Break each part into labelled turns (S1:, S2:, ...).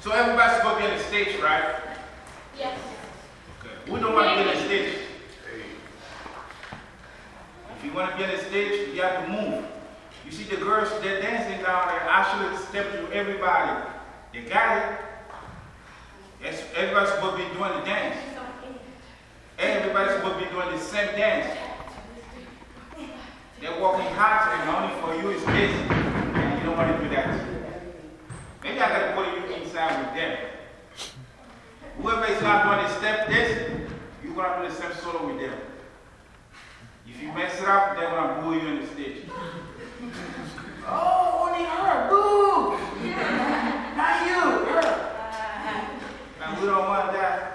S1: So everybody's supposed to be on the stage, right?
S2: Yes.
S1: Okay. We don't want to be on the stage. If you want to be on the stage, you have to move. You see the girls, they're dancing down there. I should step to everybody. You got it? Yes, everybody's supposed to be doing the dance. Everybody's supposed to be doing the same dance. They're walking hard and only for you is this. is not going to step this, you're going to do the step solo with them. If you mess it up, they're going to boo you on the stage. oh, only her, boo! Yeah. Not you, her. And we don't want that.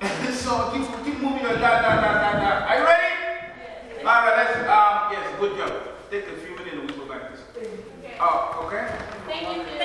S1: So keep, keep moving your da da da da da. Are you ready? Yes. All right, let's, um, yes, good job. Take a few minutes and we'll go back this. Okay. Oh, okay?
S2: Thank you.